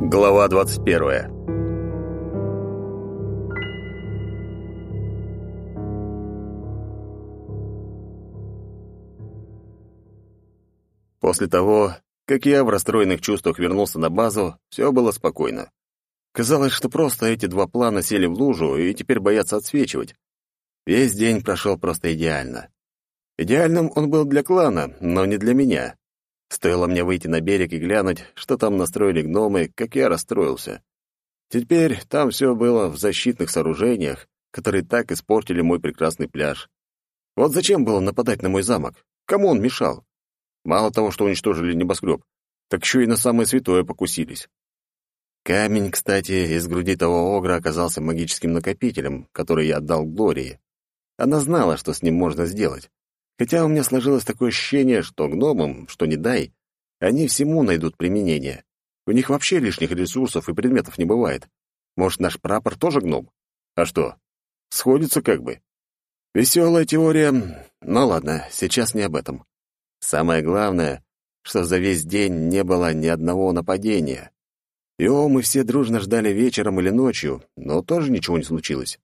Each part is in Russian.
Глава 21. После того, как я в расстроенных чувствах вернулся на базу, все было спокойно. Казалось, что просто эти два плана сели в лужу и теперь боятся отсвечивать. Весь день прошел просто идеально. Идеальным он был для клана, но не для меня. Стоило мне выйти на берег и глянуть, что там настроили гномы, как я расстроился. Теперь там все было в защитных сооружениях, которые так испортили мой прекрасный пляж. Вот зачем было нападать на мой замок? Кому он мешал? Мало того, что уничтожили небоскреб, так еще и на самое святое покусились. Камень, кстати, из груди того огра оказался магическим накопителем, который я отдал Глории. Она знала, что с ним можно сделать. Хотя у меня сложилось такое ощущение, что гномам, что не дай, они всему найдут применение. У них вообще лишних ресурсов и предметов не бывает. Может, наш прапор тоже гном? А что? Сходится как бы. Веселая теория. Ну ладно, сейчас не об этом. Самое главное, что за весь день не было ни одного нападения. Его мы все дружно ждали вечером или ночью, но тоже ничего не случилось.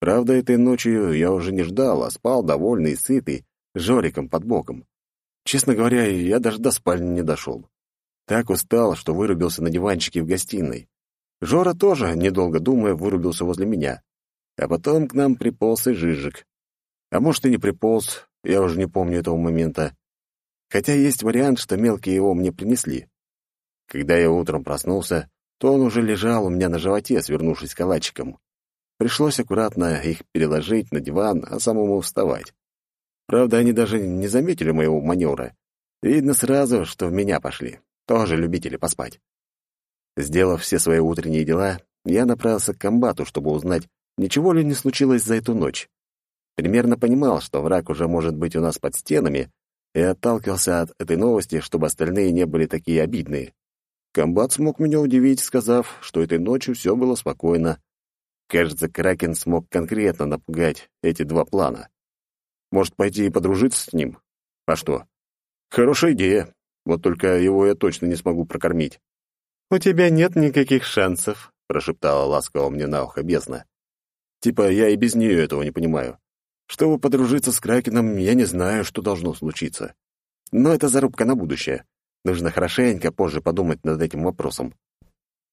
Правда, этой ночью я уже не ждал, а спал довольный и сытый, Жориком под боком. Честно говоря, я даже до спальни не дошел. Так устал, что вырубился на диванчике в гостиной. Жора тоже, недолго думая, вырубился возле меня. А потом к нам приполз и Жижик. А может, и не приполз, я уже не помню этого момента. Хотя есть вариант, что мелкие его мне принесли. Когда я утром проснулся, то он уже лежал у меня на животе, свернувшись калачиком. Пришлось аккуратно их переложить на диван, а самому вставать. Правда, они даже не заметили моего маневра. Видно сразу, что в меня пошли. Тоже любители поспать. Сделав все свои утренние дела, я направился к комбату, чтобы узнать, ничего ли не случилось за эту ночь. Примерно понимал, что враг уже может быть у нас под стенами, и отталкивался от этой новости, чтобы остальные не были такие обидные. Комбат смог меня удивить, сказав, что этой ночью все было спокойно. Кажется, Кракен смог конкретно напугать эти два плана. Может, пойти и подружиться с ним? А что? Хорошая идея. Вот только его я точно не смогу прокормить. «У тебя нет никаких шансов», — прошептала ласково мне на ухо бездна. Типа, я и без нее этого не понимаю. Чтобы подружиться с Кракеном, я не знаю, что должно случиться. Но это зарубка на будущее. Нужно хорошенько позже подумать над этим вопросом.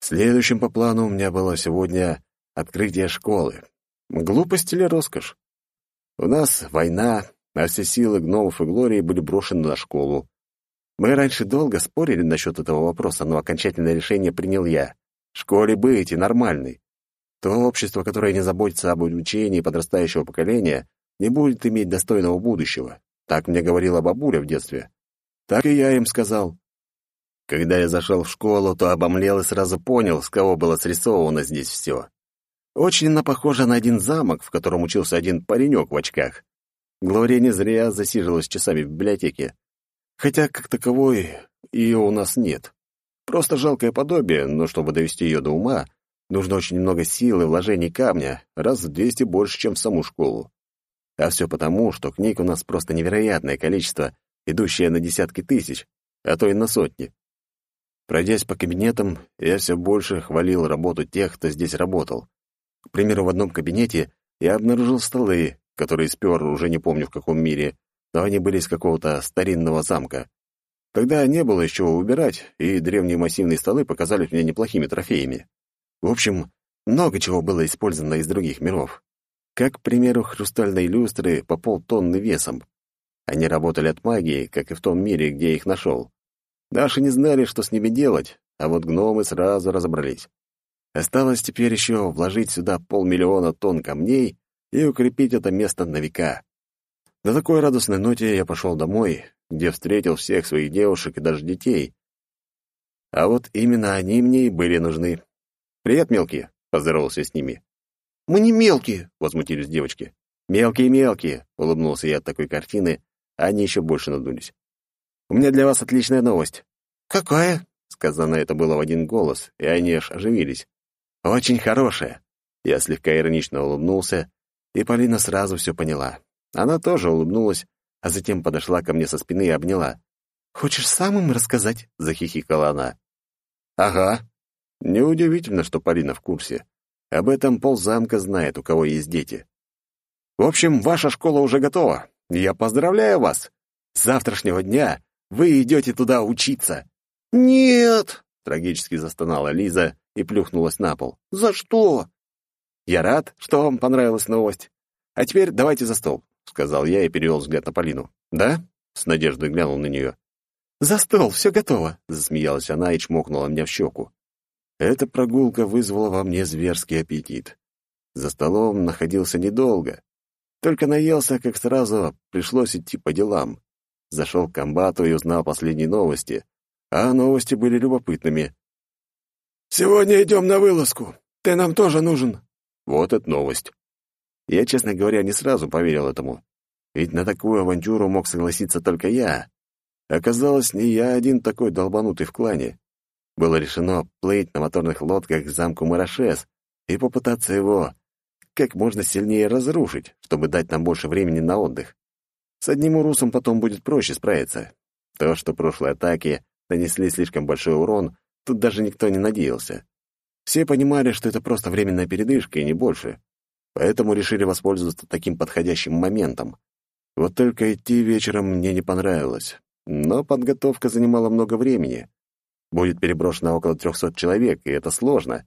Следующим по плану у меня было сегодня открытие школы. Глупость или роскошь? У нас война, а все силы гномов и Глории были брошены на школу. Мы раньше долго спорили насчет этого вопроса, но окончательное решение принял я. Школе быть и нормальный. То общество, которое не заботится об обучении подрастающего поколения, не будет иметь достойного будущего. Так мне говорила бабуля в детстве. Так и я им сказал. Когда я зашел в школу, то обомлел и сразу понял, с кого было срисовано здесь все. Очень она похожа на один замок, в котором учился один паренек в очках. Глория не зря засиживалась часами в библиотеке. Хотя, как таковой, ее у нас нет. Просто жалкое подобие, но чтобы довести ее до ума, нужно очень много сил и вложений камня, раз в двести больше, чем в саму школу. А все потому, что книг у нас просто невероятное количество, идущее на десятки тысяч, а то и на сотни. Пройдясь по кабинетам, я все больше хвалил работу тех, кто здесь работал. К примеру, в одном кабинете я обнаружил столы, которые спер уже не помню в каком мире, но они были из какого-то старинного замка. Тогда не было еще убирать, и древние массивные столы показались мне неплохими трофеями. В общем, много чего было использовано из других миров. Как, к примеру, хрустальные люстры по полтонны весом. Они работали от магии, как и в том мире, где я их нашел. Наши не знали, что с ними делать, а вот гномы сразу разобрались. Осталось теперь еще вложить сюда полмиллиона тонн камней и укрепить это место на века. На такой радостной ноте я пошел домой, где встретил всех своих девушек и даже детей. А вот именно они мне и были нужны. «Привет, мелкие!» — поздоровался с ними. «Мы не мелкие!» — возмутились девочки. «Мелкие-мелкие!» — улыбнулся я от такой картины, а они еще больше надулись. «У меня для вас отличная новость». «Какая?» — сказано это было в один голос, и они аж оживились. «Очень хорошая». Я слегка иронично улыбнулся, и Полина сразу все поняла. Она тоже улыбнулась, а затем подошла ко мне со спины и обняла. «Хочешь сам им рассказать?» — захихикала она. «Ага». Неудивительно, что Полина в курсе. Об этом ползамка знает, у кого есть дети. В общем, ваша школа уже готова. Я поздравляю вас. С завтрашнего дня вы идете туда учиться. Нет, трагически застонала Лиза и плюхнулась на пол. За что? Я рад, что вам понравилась новость. А теперь давайте за стол, сказал я и перевел взгляд на Полину. Да? С надеждой глянул на нее. «За стол, все готово!» — засмеялась она и чмокнула меня в щеку. Эта прогулка вызвала во мне зверский аппетит. За столом находился недолго. Только наелся, как сразу пришлось идти по делам. Зашел к комбату и узнал последние новости. А новости были любопытными. «Сегодня идем на вылазку. Ты нам тоже нужен». Вот эта новость. Я, честно говоря, не сразу поверил этому. Ведь на такую авантюру мог согласиться только я. Оказалось, не я один такой долбанутый в клане. Было решено плыть на моторных лодках к замку Марашес и попытаться его как можно сильнее разрушить, чтобы дать нам больше времени на отдых. С одним урусом потом будет проще справиться. То, что прошлые атаки нанесли слишком большой урон, тут даже никто не надеялся. Все понимали, что это просто временная передышка и не больше. Поэтому решили воспользоваться таким подходящим моментом. Вот только идти вечером мне не понравилось. Но подготовка занимала много времени. Будет переброшено около трехсот человек, и это сложно.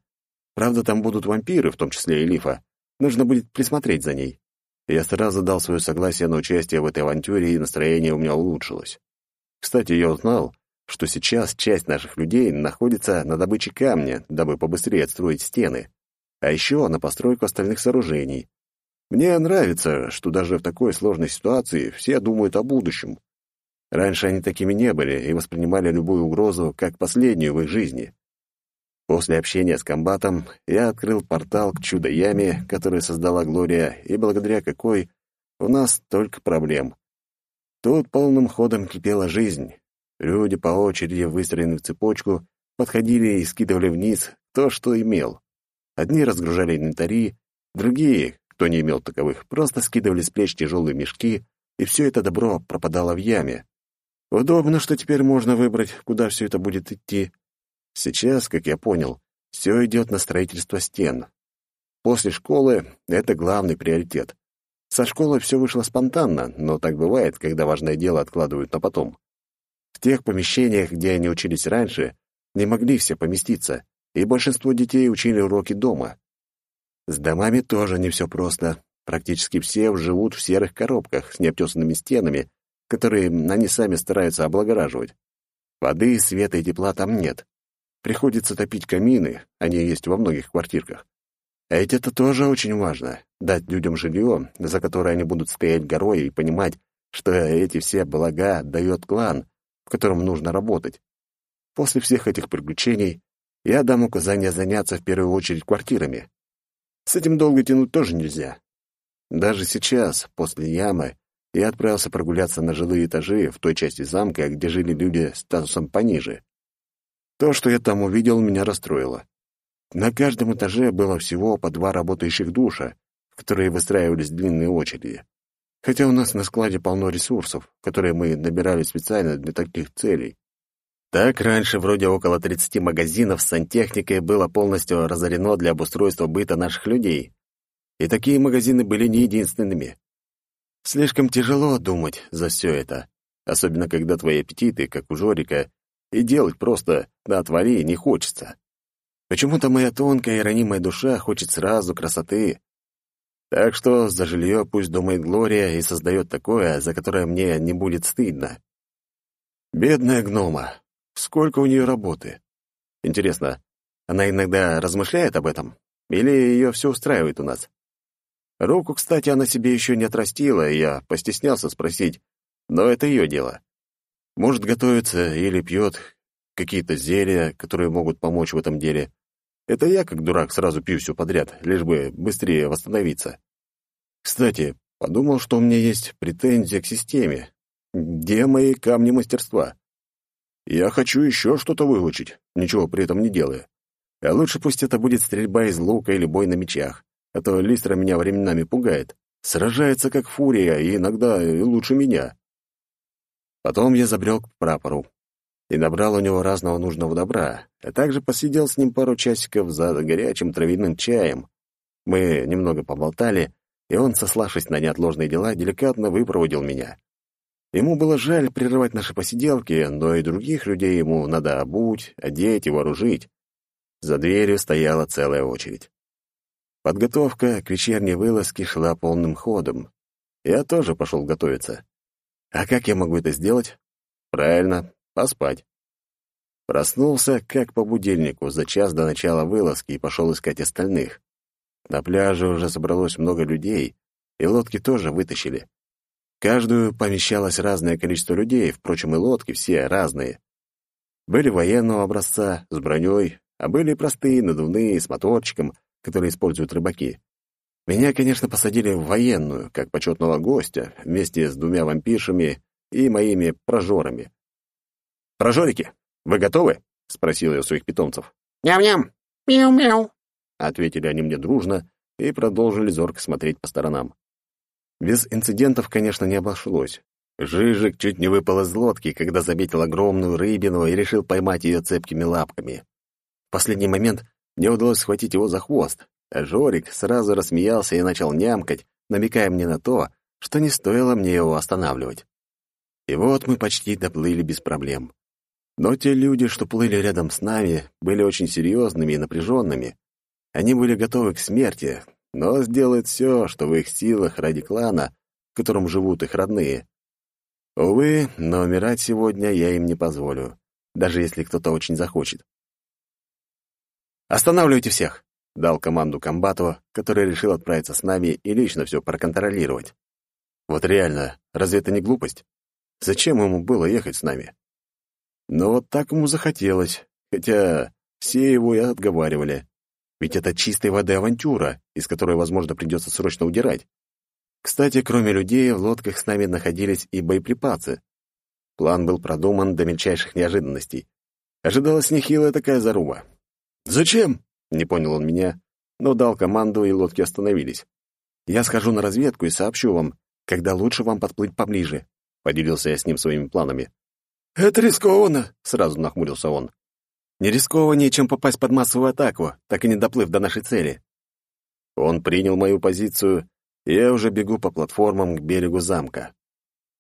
Правда, там будут вампиры, в том числе и Лифа. Нужно будет присмотреть за ней. Я сразу дал свое согласие на участие в этой авантюре, и настроение у меня улучшилось. Кстати, я узнал, что сейчас часть наших людей находится на добыче камня, дабы побыстрее отстроить стены, а еще на постройку остальных сооружений. Мне нравится, что даже в такой сложной ситуации все думают о будущем. Раньше они такими не были и воспринимали любую угрозу как последнюю в их жизни. После общения с комбатом я открыл портал к чудо-яме, которую создала Глория, и благодаря какой у нас только проблем. Тут полным ходом кипела жизнь. Люди по очереди, выстроены в цепочку, подходили и скидывали вниз то, что имел. Одни разгружали инвентари, другие, кто не имел таковых, просто скидывали с плеч тяжелые мешки, и все это добро пропадало в яме. Удобно, что теперь можно выбрать, куда все это будет идти. Сейчас, как я понял, все идет на строительство стен. После школы это главный приоритет. Со школы все вышло спонтанно, но так бывает, когда важное дело откладывают на потом. В тех помещениях, где они учились раньше, не могли все поместиться, и большинство детей учили уроки дома. С домами тоже не все просто. Практически все живут в серых коробках с необтесанными стенами, которые они сами стараются облагораживать. Воды, света и тепла там нет. Приходится топить камины, они есть во многих квартирках. А ведь это тоже очень важно — дать людям жилье, за которое они будут стоять горой и понимать, что эти все блага дает клан, в котором нужно работать. После всех этих приключений я дам указание заняться в первую очередь квартирами. С этим долго тянуть тоже нельзя. Даже сейчас, после ямы, я отправился прогуляться на жилые этажи в той части замка, где жили люди статусом пониже. То, что я там увидел, меня расстроило. На каждом этаже было всего по два работающих душа, которые выстраивались длинные очереди. Хотя у нас на складе полно ресурсов, которые мы набирали специально для таких целей. Так раньше вроде около 30 магазинов с сантехникой было полностью разорено для обустройства быта наших людей. И такие магазины были не единственными. Слишком тяжело думать за все это, особенно когда твои аппетиты, как у Жорика, и делать просто на отвали не хочется. Почему-то моя тонкая и ранимая душа хочет сразу красоты. Так что за жилье пусть думает Глория и создает такое, за которое мне не будет стыдно. Бедная гнома. Сколько у нее работы? Интересно, она иногда размышляет об этом? Или ее все устраивает у нас? Руку, кстати, она себе еще не отрастила, и я постеснялся спросить, но это ее дело. Может, готовится или пьет какие-то зелья, которые могут помочь в этом деле. Это я, как дурак, сразу пью все подряд, лишь бы быстрее восстановиться. Кстати, подумал, что у меня есть претензия к системе. Где мои камни мастерства? Я хочу еще что-то выучить, ничего при этом не делая. А лучше пусть это будет стрельба из лука или бой на мечах, а то Листра меня временами пугает. Сражается как фурия, и иногда лучше меня. Потом я забрел к прапору. и набрал у него разного нужного добра, а также посидел с ним пару часиков за горячим травяным чаем. Мы немного поболтали, и он, сославшись на неотложные дела, деликатно выпроводил меня. Ему было жаль прерывать наши посиделки, но и других людей ему надо обуть, одеть и вооружить. За дверью стояла целая очередь. Подготовка к вечерней вылазке шла полным ходом. Я тоже пошел готовиться. А как я могу это сделать? Правильно, поспать. Проснулся, как по будильнику, за час до начала вылазки и пошел искать остальных. На пляже уже собралось много людей, и лодки тоже вытащили. каждую помещалось разное количество людей, впрочем, и лодки все разные. Были военного образца, с броней, а были простые, надувные, с моторчиком — которые используют рыбаки. Меня, конечно, посадили в военную, как почетного гостя, вместе с двумя вампиршами и моими прожорами. «Прожорики, вы готовы?» — спросил я своих питомцев. «Ням-ням! Мяу-мяу!» — ответили они мне дружно и продолжили зорко смотреть по сторонам. Без инцидентов, конечно, не обошлось. Жижик чуть не выпал из лодки, когда заметил огромную рыбину и решил поймать ее цепкими лапками. В последний момент мне удалось схватить его за хвост, а Жорик сразу рассмеялся и начал нямкать, намекая мне на то, что не стоило мне его останавливать. И вот мы почти доплыли без проблем. Но те люди, что плыли рядом с нами, были очень серьезными и напряженными. Они были готовы к смерти, но сделают все, что в их силах ради клана, в котором живут их родные. Увы, но умирать сегодня я им не позволю, даже если кто-то очень захочет. «Останавливайте всех!» — дал команду комбату, который решил отправиться с нами и лично все проконтролировать. Вот реально, разве это не глупость? Зачем ему было ехать с нами? Но вот так ему захотелось, хотя все его и отговаривали. Ведь это чистой воды авантюра, из которой, возможно, придется срочно удирать. Кстати, кроме людей, в лодках с нами находились и боеприпасы. План был продуман до мельчайших неожиданностей. Ожидалась нехилая такая заруба. «Зачем?» — не понял он меня, но дал команду, и лодки остановились. «Я схожу на разведку и сообщу вам, когда лучше вам подплыть поближе», — поделился я с ним своими планами. «Это рискованно», — сразу нахмурился он. «Не рискованнее, чем попасть под массовую атаку, так и не доплыв до нашей цели». Он принял мою позицию, и я уже бегу по платформам к берегу замка.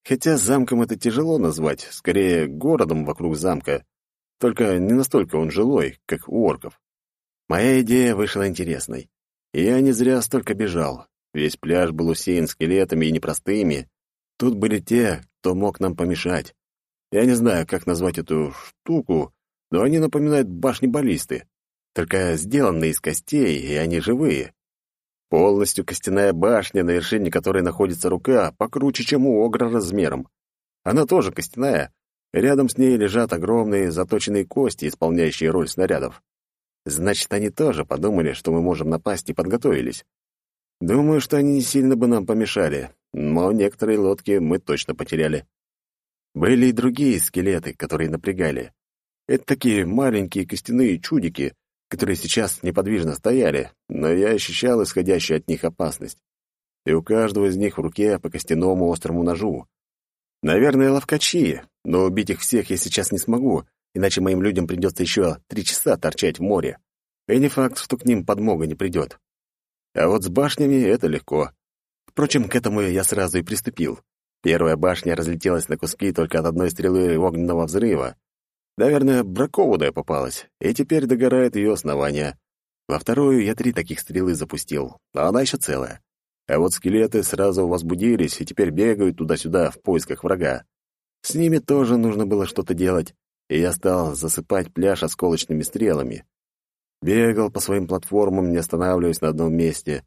Хотя замком это тяжело назвать, скорее городом вокруг замка, только не настолько он жилой, как у орков. Моя идея вышла интересной. И я не зря столько бежал. Весь пляж был усеян скелетами и непростыми. Тут были те, кто мог нам помешать. Я не знаю, как назвать эту штуку, но они напоминают башни-баллисты. Только сделанные из костей, и они живые. Полностью костяная башня, на вершине которой находится рука, покруче, чем у огра размером. Она тоже костяная, Рядом с ней лежат огромные заточенные кости, исполняющие роль снарядов. Значит, они тоже подумали, что мы можем напасть и подготовились. Думаю, что они не сильно бы нам помешали, но некоторые лодки мы точно потеряли. Были и другие скелеты, которые напрягали. Это такие маленькие костяные чудики, которые сейчас неподвижно стояли, но я ощущал исходящую от них опасность. И у каждого из них в руке по костяному острому ножу. Наверное, ловкачи, но убить их всех я сейчас не смогу, иначе моим людям придется еще три часа торчать в море. И не факт, что к ним подмога не придет. А вот с башнями это легко. Впрочем, к этому я сразу и приступил. Первая башня разлетелась на куски только от одной стрелы огненного взрыва. Наверное, бракованная попалась, и теперь догорает ее основание. Во вторую я три таких стрелы запустил, а она еще целая. А вот скелеты сразу возбудились и теперь бегают туда-сюда в поисках врага. С ними тоже нужно было что-то делать, и я стал засыпать пляж осколочными стрелами. Бегал по своим платформам, не останавливаясь на одном месте.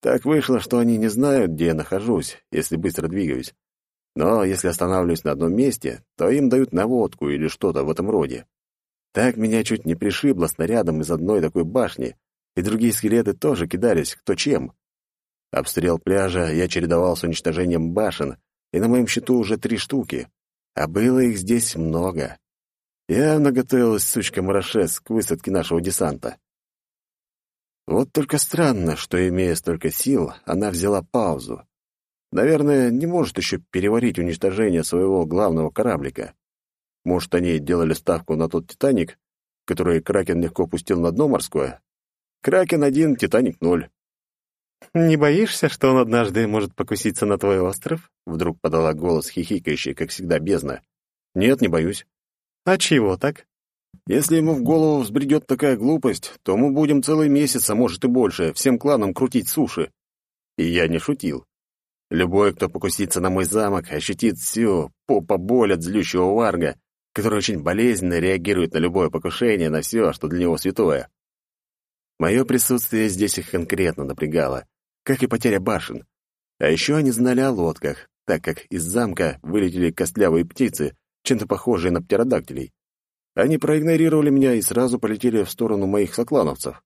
Так вышло, что они не знают, где я нахожусь, если быстро двигаюсь. Но если останавливаюсь на одном месте, то им дают наводку или что-то в этом роде. Так меня чуть не пришибло снарядом из одной такой башни, и другие скелеты тоже кидались кто чем. Обстрел пляжа я чередовал с уничтожением башен, и на моем счету уже три штуки а было их здесь много. Явно готовилась сучка Марашес к высадке нашего десанта. Вот только странно, что, имея столько сил, она взяла паузу. Наверное, не может еще переварить уничтожение своего главного кораблика. Может, они делали ставку на тот «Титаник», который Кракен легко пустил на дно морское? Кракен один, «Титаник» ноль. «Не боишься, что он однажды может покуситься на твой остров?» Вдруг подала голос хихикающий, как всегда, бездна. «Нет, не боюсь». «А чего так?» «Если ему в голову взбредет такая глупость, то мы будем целый месяц, а может и больше, всем кланам крутить суши». И я не шутил. Любой, кто покусится на мой замок, ощутит всю попа боль от злющего варга, который очень болезненно реагирует на любое покушение, на все, что для него святое. Мое присутствие здесь их конкретно напрягало, как и потеря башен. А еще они знали о лодках, так как из замка вылетели костлявые птицы, чем-то похожие на птеродактилей. Они проигнорировали меня и сразу полетели в сторону моих соклановцев.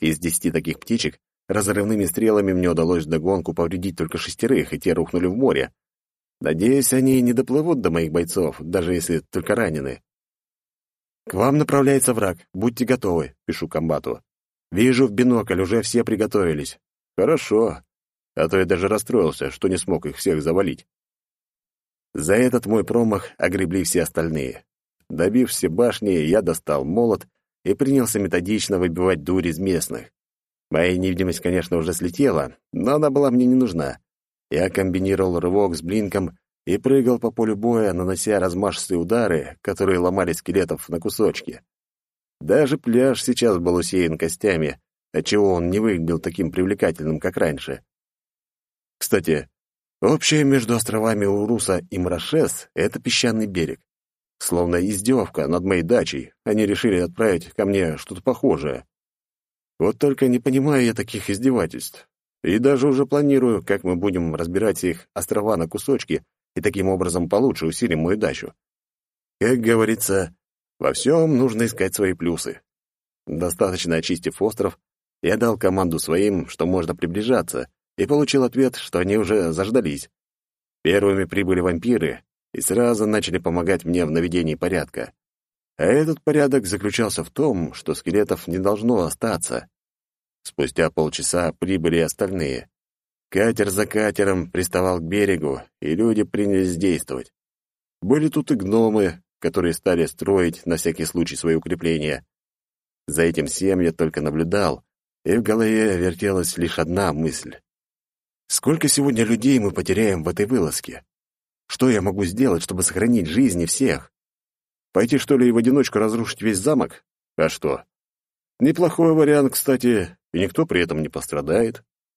Из десяти таких птичек разрывными стрелами мне удалось вдогонку повредить только шестерых, и те рухнули в море, Надеюсь, они не доплывут до моих бойцов, даже если только ранены. «К вам направляется враг. Будьте готовы», — пишу комбату. «Вижу в бинокль, уже все приготовились». «Хорошо. А то я даже расстроился, что не смог их всех завалить». За этот мой промах огребли все остальные. Добив все башни, я достал молот и принялся методично выбивать дурь из местных. Моя невидимость, конечно, уже слетела, но она была мне не нужна. Я комбинировал рывок с блинком и прыгал по полю боя, нанося размашистые удары, которые ломали скелетов на кусочки. Даже пляж сейчас был усеян костями, отчего он не выглядел таким привлекательным, как раньше. Кстати, общее между островами Уруса и Мрашес — это песчаный берег. Словно издевка над моей дачей, они решили отправить ко мне что-то похожее. Вот только не понимаю я таких издевательств. И даже уже планирую, как мы будем разбирать их острова на кусочки и таким образом получше усилим мою дачу. Как говорится, во всем нужно искать свои плюсы. Достаточно очистив остров, я дал команду своим, что можно приближаться, и получил ответ, что они уже заждались. Первыми прибыли вампиры и сразу начали помогать мне в наведении порядка. А этот порядок заключался в том, что скелетов не должно остаться. Спустя полчаса прибыли остальные. Катер за катером приставал к берегу, и люди принялись действовать. Были тут и гномы, которые стали строить на всякий случай свои укрепления. За этим всем я только наблюдал, и в голове вертелась лишь одна мысль. Сколько сегодня людей мы потеряем в этой вылазке? Что я могу сделать, чтобы сохранить жизни всех? Пойти, что ли, в одиночку разрушить весь замок? А что? Неплохой вариант, кстати, и никто при этом не пострадает.